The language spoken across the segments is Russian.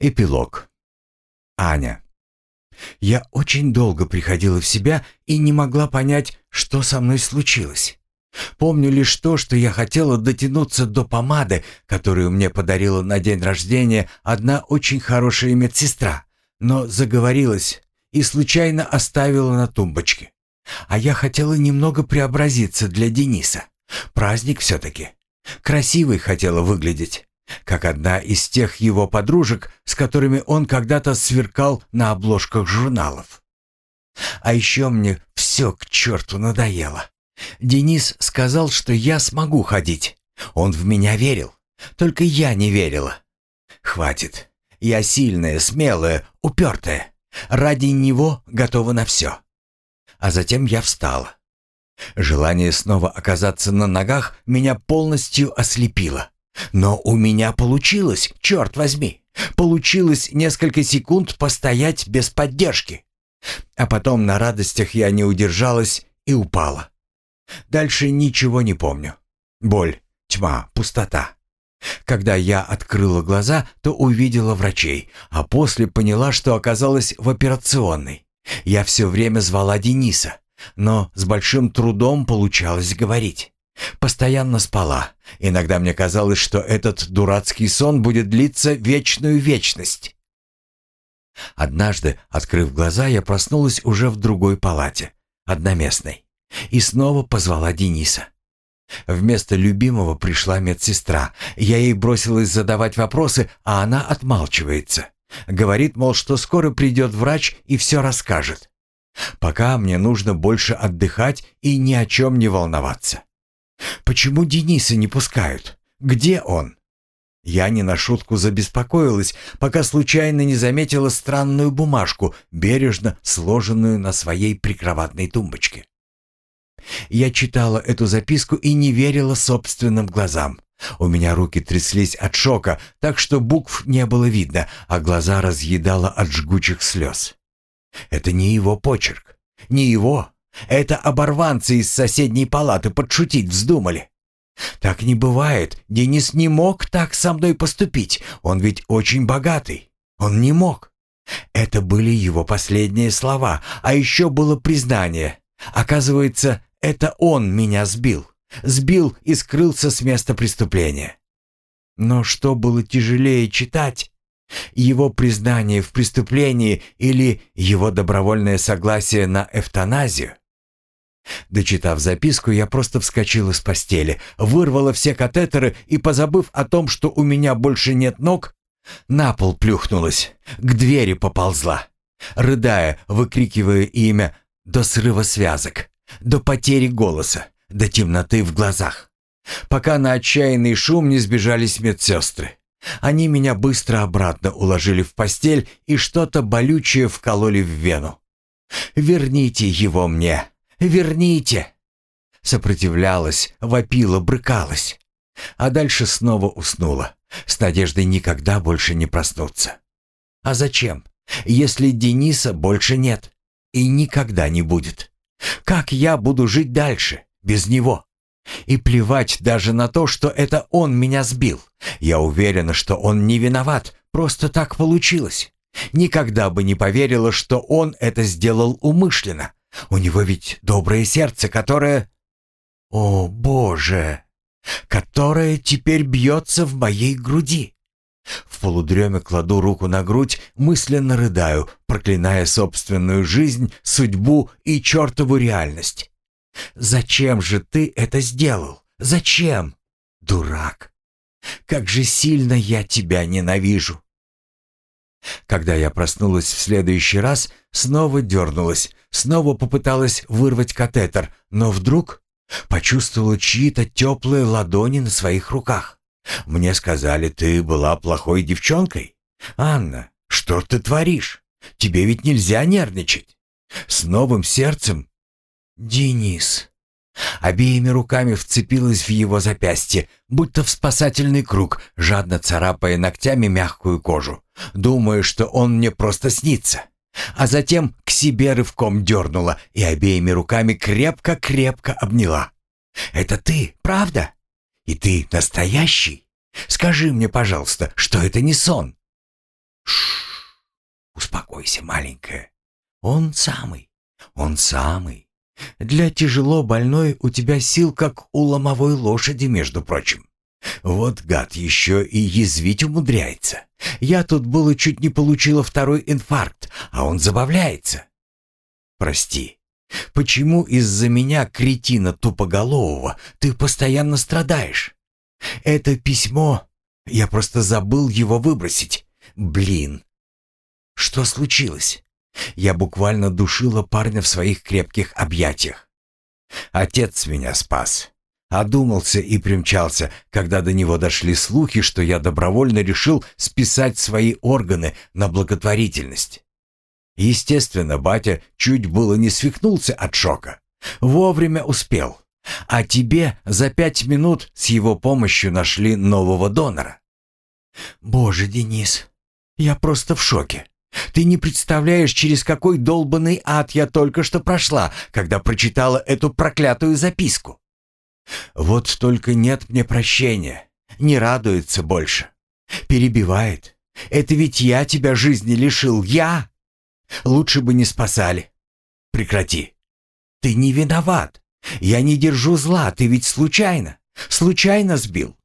Эпилог. Аня. Я очень долго приходила в себя и не могла понять, что со мной случилось. Помню лишь то, что я хотела дотянуться до помады, которую мне подарила на день рождения одна очень хорошая медсестра, но заговорилась и случайно оставила на тумбочке. А я хотела немного преобразиться для Дениса. Праздник все-таки. Красивой хотела выглядеть как одна из тех его подружек, с которыми он когда-то сверкал на обложках журналов. А еще мне все к черту надоело. Денис сказал, что я смогу ходить. Он в меня верил. Только я не верила. Хватит. Я сильная, смелая, упертая. Ради него готова на все. А затем я встала. Желание снова оказаться на ногах меня полностью ослепило. Но у меня получилось, черт возьми. Получилось несколько секунд постоять без поддержки. А потом на радостях я не удержалась и упала. Дальше ничего не помню. Боль, тьма, пустота. Когда я открыла глаза, то увидела врачей, а после поняла, что оказалась в операционной. Я все время звала Дениса, но с большим трудом получалось говорить. Постоянно спала. Иногда мне казалось, что этот дурацкий сон будет длиться вечную вечность. Однажды, открыв глаза, я проснулась уже в другой палате, одноместной, и снова позвала Дениса. Вместо любимого пришла медсестра. Я ей бросилась задавать вопросы, а она отмалчивается. Говорит, мол, что скоро придет врач и все расскажет. Пока мне нужно больше отдыхать и ни о чем не волноваться. Почему Дениса не пускают? Где он? Я не на шутку забеспокоилась, пока случайно не заметила странную бумажку, бережно сложенную на своей прикроватной тумбочке. Я читала эту записку и не верила собственным глазам. У меня руки тряслись от шока, так что букв не было видно, а глаза разъедало от жгучих слез. Это не его почерк. Не его. Это оборванцы из соседней палаты подшутить вздумали. Так не бывает. Денис не мог так со мной поступить. Он ведь очень богатый. Он не мог. Это были его последние слова, а еще было признание. Оказывается, это он меня сбил. Сбил и скрылся с места преступления. Но что было тяжелее читать? Его признание в преступлении или его добровольное согласие на эвтаназию? Дочитав записку, я просто вскочила с постели, вырвала все катетеры и, позабыв о том, что у меня больше нет ног, на пол плюхнулась, к двери поползла, рыдая, выкрикивая имя до срыва связок, до потери голоса, до темноты в глазах, пока на отчаянный шум не сбежались медсестры. Они меня быстро обратно уложили в постель и что-то болючее вкололи в вену. «Верните его мне!» Верните!» Сопротивлялась, вопила, брыкалась. А дальше снова уснула, с надеждой никогда больше не проснуться. А зачем, если Дениса больше нет и никогда не будет? Как я буду жить дальше, без него? И плевать даже на то, что это он меня сбил. Я уверена, что он не виноват, просто так получилось. Никогда бы не поверила, что он это сделал умышленно. У него ведь доброе сердце, которое... О, Боже! Которое теперь бьется в моей груди. В полудреме кладу руку на грудь, мысленно рыдаю, проклиная собственную жизнь, судьбу и чертову реальность. Зачем же ты это сделал? Зачем? Дурак! Как же сильно я тебя ненавижу! Когда я проснулась в следующий раз, снова дернулась, снова попыталась вырвать катетер, но вдруг почувствовала чьи-то теплые ладони на своих руках. Мне сказали, ты была плохой девчонкой. Анна, что ты творишь? Тебе ведь нельзя нервничать. С новым сердцем. Денис. Обеими руками вцепилась в его запястье, будто в спасательный круг, жадно царапая ногтями мягкую кожу, думая, что он мне просто снится. А затем к себе рывком дернула и обеими руками крепко-крепко обняла. «Это ты, правда? И ты настоящий? Скажи мне, пожалуйста, что это не сон?» Шш, успокойся, маленькая. Он самый, он самый. Для тяжело больной у тебя сил, как у ломовой лошади, между прочим. Вот гад еще и язвить умудряется. Я тут было чуть не получила второй инфаркт, а он забавляется. Прости, почему из-за меня, кретина тупоголового, ты постоянно страдаешь? Это письмо... Я просто забыл его выбросить. Блин. Что случилось? Я буквально душила парня в своих крепких объятиях. Отец меня спас. Одумался и примчался, когда до него дошли слухи, что я добровольно решил списать свои органы на благотворительность. Естественно, батя чуть было не свихнулся от шока. Вовремя успел. А тебе за пять минут с его помощью нашли нового донора. Боже, Денис, я просто в шоке. Ты не представляешь, через какой долбанный ад я только что прошла, когда прочитала эту проклятую записку. Вот только нет мне прощения, не радуется больше. Перебивает. Это ведь я тебя жизни лишил, я. Лучше бы не спасали. Прекрати. Ты не виноват. Я не держу зла, ты ведь случайно, случайно сбил.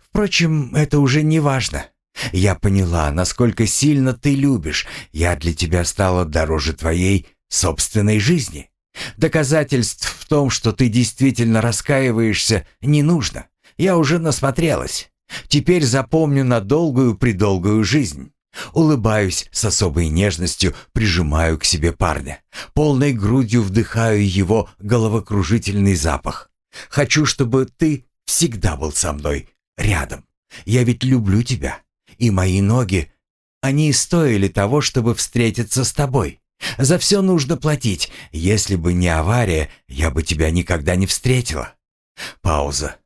Впрочем, это уже не важно. Я поняла, насколько сильно ты любишь. Я для тебя стала дороже твоей собственной жизни. Доказательств в том, что ты действительно раскаиваешься, не нужно. Я уже насмотрелась. Теперь запомню на долгую-предолгую жизнь. Улыбаюсь с особой нежностью, прижимаю к себе парня. Полной грудью вдыхаю его головокружительный запах. Хочу, чтобы ты всегда был со мной, рядом. Я ведь люблю тебя. И мои ноги, они стоили того, чтобы встретиться с тобой. За все нужно платить. Если бы не авария, я бы тебя никогда не встретила. Пауза.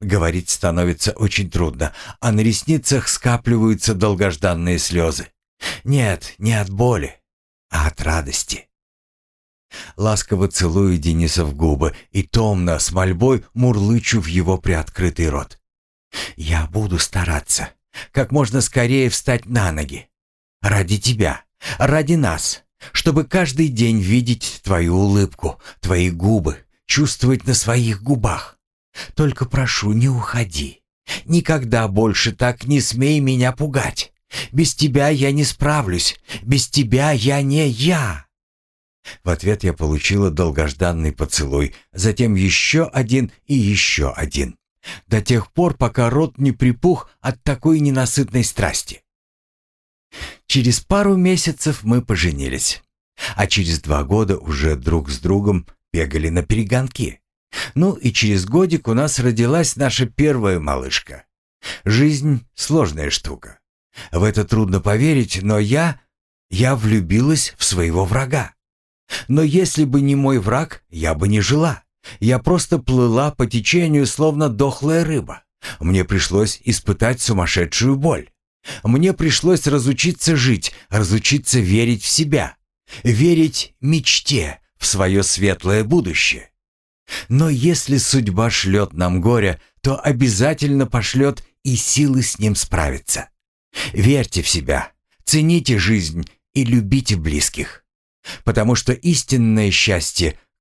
Говорить становится очень трудно, а на ресницах скапливаются долгожданные слезы. Нет, не от боли, а от радости. Ласково целую Дениса в губы и томно, с мольбой, мурлычу в его приоткрытый рот. «Я буду стараться, как можно скорее встать на ноги. Ради тебя, ради нас, чтобы каждый день видеть твою улыбку, твои губы, чувствовать на своих губах. Только прошу, не уходи. Никогда больше так не смей меня пугать. Без тебя я не справлюсь. Без тебя я не я. В ответ я получила долгожданный поцелуй, затем еще один и еще один. До тех пор, пока рот не припух от такой ненасытной страсти. Через пару месяцев мы поженились, а через два года уже друг с другом бегали на перегонки. Ну и через годик у нас родилась наша первая малышка. Жизнь — сложная штука. В это трудно поверить, но я... Я влюбилась в своего врага. Но если бы не мой враг, я бы не жила. Я просто плыла по течению, словно дохлая рыба. Мне пришлось испытать сумасшедшую боль. Мне пришлось разучиться жить, разучиться верить в себя, верить мечте, в свое светлое будущее. Но если судьба шлет нам горе, то обязательно пошлет и силы с ним справиться. Верьте в себя, цените жизнь и любите близких, потому что истинное счастье